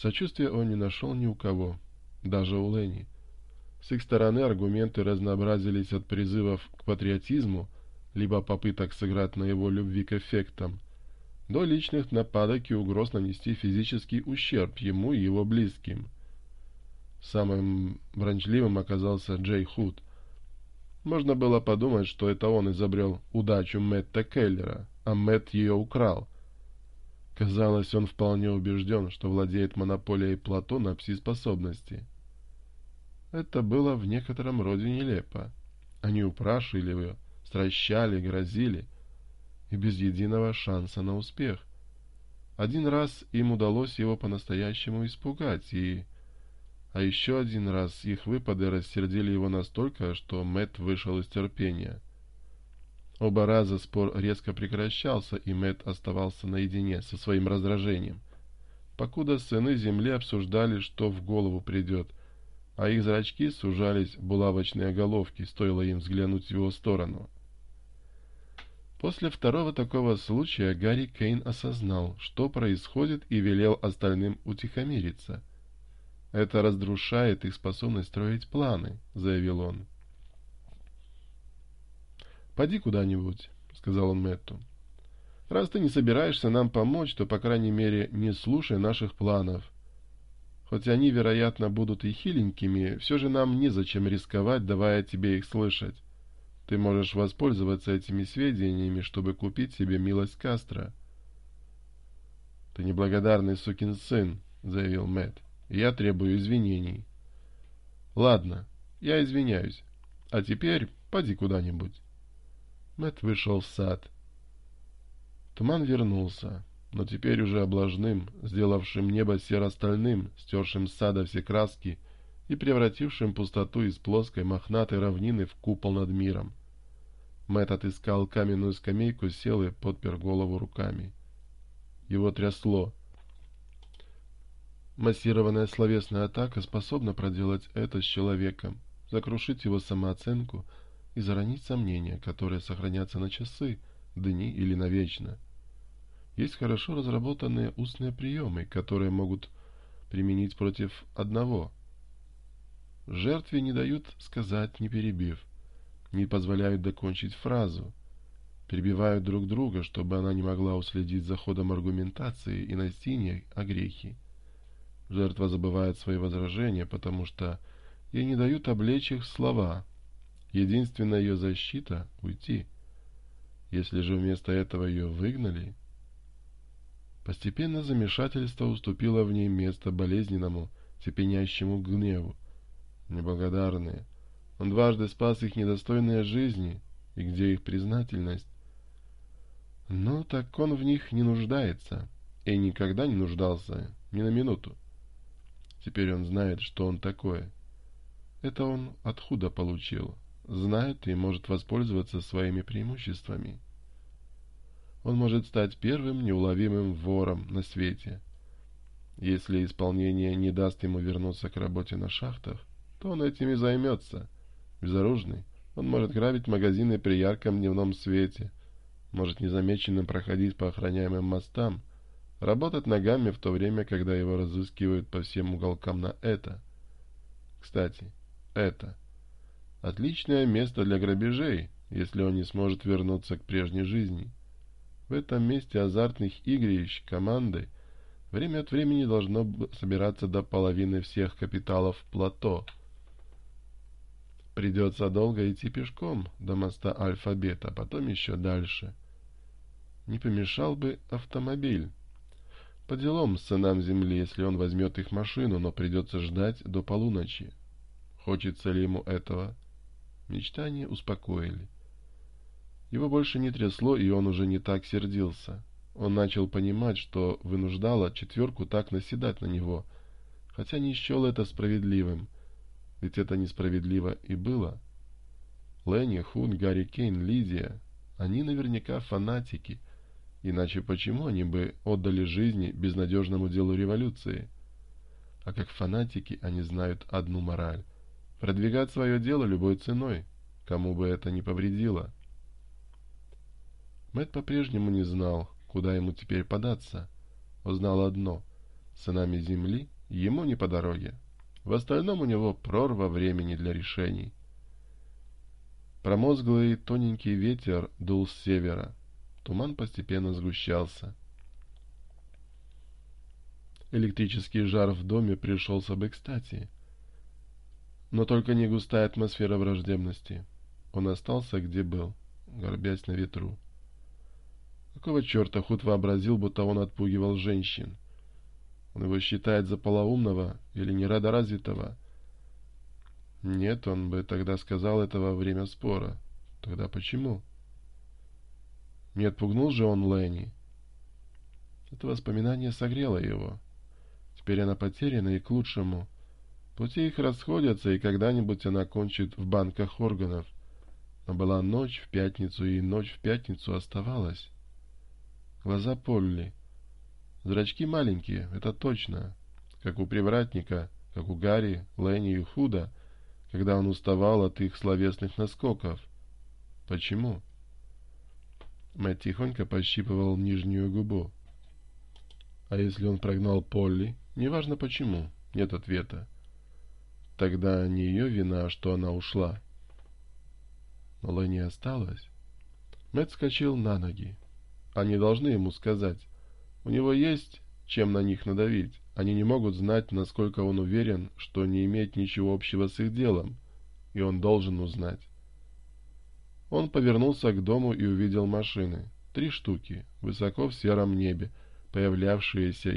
Сочувствия он не нашел ни у кого, даже у Лени. С их стороны аргументы разнообразились от призывов к патриотизму, либо попыток сыграть на его любви к эффектам, до личных нападок и угроз нанести физический ущерб ему и его близким. Самым бранчливым оказался Джей Худ. Можно было подумать, что это он изобрел удачу Мэтта Келлера, а Мэтт ее украл — Казалось, он вполне убежден, что владеет монополией Платона пси-способности. Это было в некотором роде нелепо. Они упрашили ее, стращали, грозили, и без единого шанса на успех. Один раз им удалось его по-настоящему испугать, и... А еще один раз их выпады рассердили его настолько, что Мэт вышел из терпения. Оба раза спор резко прекращался, и Мэтт оставался наедине со своим раздражением. Покуда сыны земли обсуждали, что в голову придет, а их зрачки сужались булавочные головки, стоило им взглянуть в его сторону. После второго такого случая Гарри Кейн осознал, что происходит, и велел остальным утихомириться. «Это разрушает их способность строить планы», — заявил он. «Поди куда-нибудь», — сказал он Мэтту. «Раз ты не собираешься нам помочь, то, по крайней мере, не слушай наших планов. Хоть они, вероятно, будут и хиленькими, все же нам незачем рисковать, давая тебе их слышать. Ты можешь воспользоваться этими сведениями, чтобы купить себе милость Кастро. — Ты неблагодарный сукин сын, — заявил Мэтт. — Я требую извинений. — Ладно, я извиняюсь. А теперь поди куда-нибудь. Мэт вышел в сад. Туман вернулся, но теперь уже облажным, сделавшим небо серо-стальным, стершим с сада все краски и превратившим пустоту из плоской мохнатой равнины в купол над миром. Мэт отыскал каменную скамейку, сел и подпер голову руками. Его трясло. Массированная словесная атака способна проделать это с человеком, закрушить его самооценку — и заронить сомнения, которые сохранятся на часы, дни или навечно. Есть хорошо разработанные устные приемы, которые могут применить против одного. Жертве не дают сказать, не перебив, не позволяют докончить фразу, перебивают друг друга, чтобы она не могла уследить за ходом аргументации и найти о грехе. Жертва забывает свои возражения, потому что ей не дают облечь их слова – Единственная ее защита — уйти. Если же вместо этого ее выгнали... Постепенно замешательство уступило в ней место болезненному, цепенящему гневу. Неблагодарные. Он дважды спас их недостойные жизни, и где их признательность? Но ну, так он в них не нуждается, и никогда не нуждался, ни на минуту. Теперь он знает, что он такое. Это он откуда получил? знает и может воспользоваться своими преимуществами. Он может стать первым неуловимым вором на свете. Если исполнение не даст ему вернуться к работе на шахтах, то он этим и займется. Безоружный, он может грабить магазины при ярком дневном свете, может незамеченным проходить по охраняемым мостам, работать ногами в то время, когда его разыскивают по всем уголкам на это. Кстати, это. Отличное место для грабежей, если он не сможет вернуться к прежней жизни. В этом месте азартных игрищ команды время от времени должно собираться до половины всех капиталов плато. Придется долго идти пешком до моста Альфа-Бета, потом еще дальше. Не помешал бы автомобиль. По делам сынам земли, если он возьмет их машину, но придется ждать до полуночи. Хочется ли ему этого? — Мечтания успокоили. Его больше не трясло, и он уже не так сердился. Он начал понимать, что вынуждало четверку так наседать на него, хотя не счел это справедливым. Ведь это несправедливо и было. Ленни, Хун, Гарри Кейн, Лидия — они наверняка фанатики. Иначе почему они бы отдали жизни безнадежному делу революции? А как фанатики они знают одну мораль — продвигать свое дело любой ценой, кому бы это ни повредило. Мэтт по-прежнему не знал, куда ему теперь податься. Узнал одно — сынами земли ему не по дороге. В остальном у него прорва времени для решений. Промозглый тоненький ветер дул с севера. Туман постепенно сгущался. Электрический жар в доме пришелся бы кстати — но только не густая атмосфера враждебности. Он остался, где был, горбясь на ветру. Какого черта Худ вообразил, будто он отпугивал женщин? Он его считает за полоумного или нерадоразвитого? Нет, он бы тогда сказал это во время спора. Тогда почему? Не отпугнул же он Лэнни? Это воспоминание согрело его. Теперь она потеряна и к лучшему — Пути их расходятся, и когда-нибудь она кончит в банках органов. Но была ночь в пятницу, и ночь в пятницу оставалась. Глаза Полли. Зрачки маленькие, это точно. Как у привратника, как у Гарри, Ленни и Худа, когда он уставал от их словесных наскоков. Почему? Мэтт тихонько пощипывал нижнюю губу. А если он прогнал Полли? Неважно почему, нет ответа. Тогда не ее вина, что она ушла. Но Ленни осталась. Мэтт скочил на ноги. Они должны ему сказать. У него есть чем на них надавить. Они не могут знать, насколько он уверен, что не имеет ничего общего с их делом, и он должен узнать. Он повернулся к дому и увидел машины. Три штуки, высоко в сером небе, появлявшиеся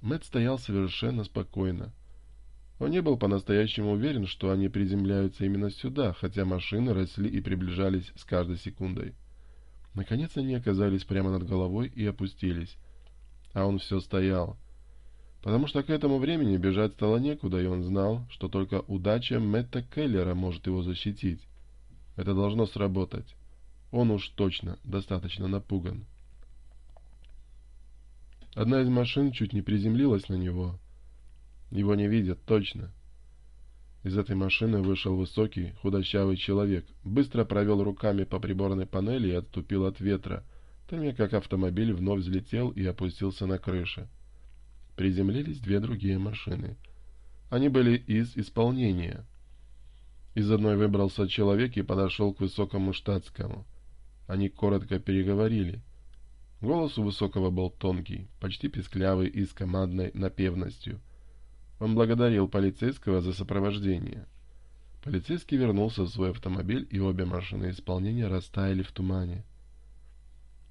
Мэтт стоял совершенно спокойно. Он не был по-настоящему уверен, что они приземляются именно сюда, хотя машины росли и приближались с каждой секундой. Наконец они оказались прямо над головой и опустились. А он все стоял. Потому что к этому времени бежать стало некуда, и он знал, что только удача Мэтта Келлера может его защитить. Это должно сработать. Он уж точно достаточно напуган. Одна из машин чуть не приземлилась на него. Его не видят, точно. Из этой машины вышел высокий, худощавый человек. Быстро провел руками по приборной панели и отступил от ветра, тогда как автомобиль вновь взлетел и опустился на крыше. Приземлились две другие машины. Они были из исполнения. Из одной выбрался человек и подошел к высокому штатскому. Они коротко переговорили. Голос у Высокого был тонкий, почти песклявый и с командной напевностью. Он благодарил полицейского за сопровождение. Полицейский вернулся в свой автомобиль, и обе машины исполнения растаяли в тумане.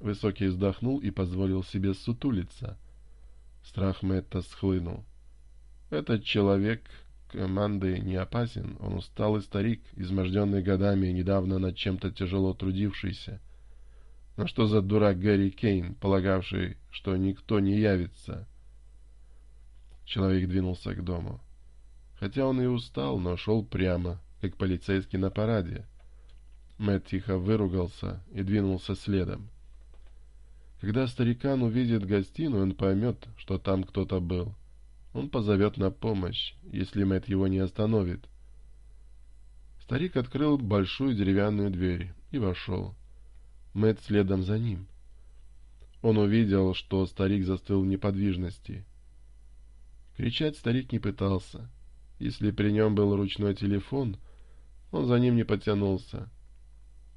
Высокий вздохнул и позволил себе сутулиться. Страх Мэтта схлынул. Этот человек команды не опасен. Он усталый старик, изможденный годами и недавно над чем-то тяжело трудившийся. Но что за дурак Гарри Кейн, полагавший, что никто не явится? Человек двинулся к дому. Хотя он и устал, но шел прямо, как полицейский на параде. Мэтт тихо выругался и двинулся следом. Когда старикан увидит гостиную, он поймет, что там кто-то был. Он позовет на помощь, если Мэтт его не остановит. Старик открыл большую деревянную дверь и вошел. — Мэтт следом за ним. Он увидел, что старик застыл в неподвижности — Кричать старик не пытался. Если при нем был ручной телефон, он за ним не потянулся.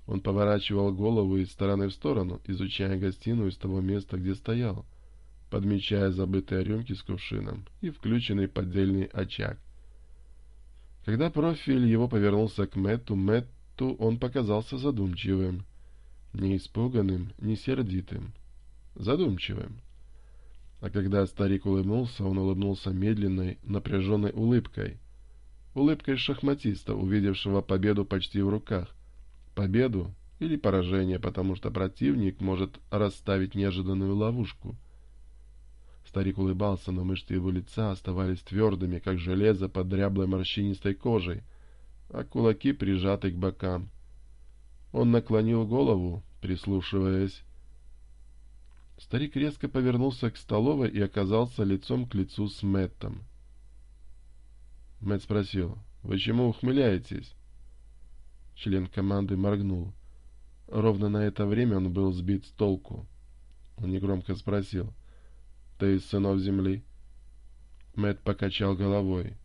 Он поворачивал голову из стороны в сторону, изучая гостиную с того места, где стоял, подмечая забытые рюмки с кувшином и включенный поддельный очаг. Когда профиль его повернулся к Мэтту, Мэтту он показался задумчивым, не испуганным, не сердитым, задумчивым. А когда старик улыбнулся, он улыбнулся медленной, напряженной улыбкой. Улыбкой шахматиста, увидевшего победу почти в руках. Победу или поражение, потому что противник может расставить неожиданную ловушку. Старик улыбался, но мышцы его лица оставались твердыми, как железо под дряблой морщинистой кожей, а кулаки прижаты к бокам. Он наклонил голову, прислушиваясь. Старик резко повернулся к столовой и оказался лицом к лицу с Мэттом. Мэтт спросил, «Вы чему ухмыляетесь?» Член команды моргнул. Ровно на это время он был сбит с толку. Он негромко спросил, «Ты из сынов земли?» Мэтт покачал головой.